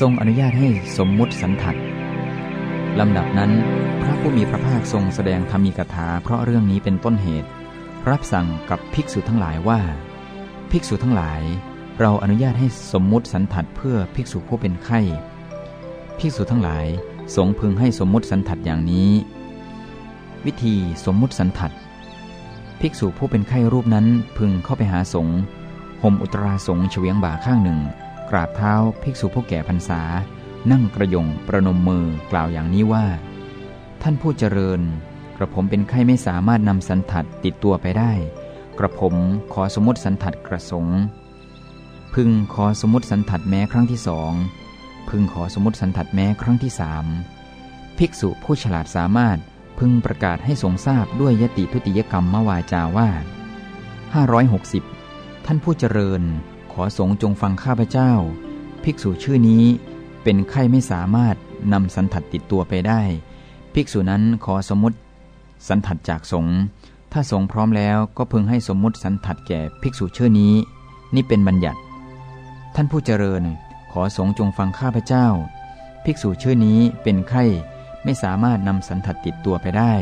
ทรงอนุญาตให้สมมุติสันทัดลำดับนั้น พระผู้มีพระภาคทรงแสดงธรรมีกถาเพราะเรื่องนี้เป็นต้นเหตุ รับสั่งกับภิกษุทั้งหลายว่า ภิกษุทั้งหลาย เราอนุญาตให้สมมุติสันทัดเพื่อภิกษุผู้เป็นไข้ ภิกษุทั้งหลายสงพึงให้สมมุติสันทัดอย่างนี้ วิธีสมมุติสันทัดภิกษุผู้เป็นไข้รูปนั้นพึงเข้าไปหาสงฆ์ห่มอุตราสงฆ์เฉียงบ่าข้างหนึ่ง กราบเท้าภิกษุผู้แก่พรรษา นั่งกระยงประนมมือกล่าวอย่างนี้ว่า ท่านผู้เจริญ กระผมเป็นไข้ไม่สามารถนำสันทัดติดตัวไปได้ กระผมขอสมมติสันทัดกระสงพึงขอสมมติสันทัดแม้ครั้งที่สองพึงขอสมมติสันทัดแม้ครั้งที่สามภิกษุผู้ฉลาดสามารถพึงประกาศให้สงทราบด้วยยติทุติยกรรมมวาจาว่า 560 ท่านผู้เจริญ ขอสงจงฟังข้าพเจ้า ภิกษุชื่อนี้เป็นไข้ไม่สามารถนำสันทัดติดตัวไปได้ ภิกษุนั้นขอสมมติ สันทัดจากสงฆ์ถ้าสงพร้อมแล้วก็พึงให้สมมติสันทัดแก่ภิกษุชื่อนี้ นี่เป็นบัญญัติ ท่านผู้เจริญ ขอสงจงฟังข้าพเจ้า ภิกษุชื่อนี้เป็นไข้ไม่สามารถนำสันทัดติดตัวไปได้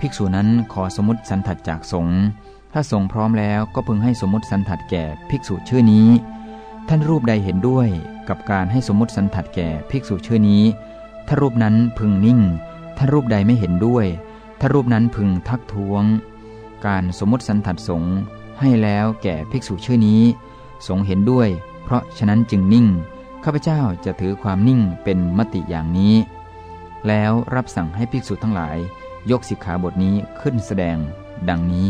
ภิกษุนั้นขอสมมติสันทัดจากสงฆ์ ถ้าสงพร้อมแล้วก็พึงให้สมมติสันทัดแก่ภิกษุชื่อนี้ ท่านรูปใดเห็นด้วยกับการให้สมมติสันทัดแก่ภิกษุชื่อนี้ ถ้ารูปนั้นพึงนิ่ง ถ้ารูปใดไม่เห็นด้วย ถ้ารูปนั้นพึงทักท้วง การสมมติสันทัดสงให้แล้วแก่ภิกษุชื่อนี้ สงเห็นด้วย เพราะฉะนั้นจึงนิ่ง ข้าพเจ้าจะถือความนิ่งเป็นมติอย่างนี้ แล้วรับสั่งให้ภิกษุทั้งหลาย ยกสิกขาบทนี้ขึ้นแสดง ดังนี้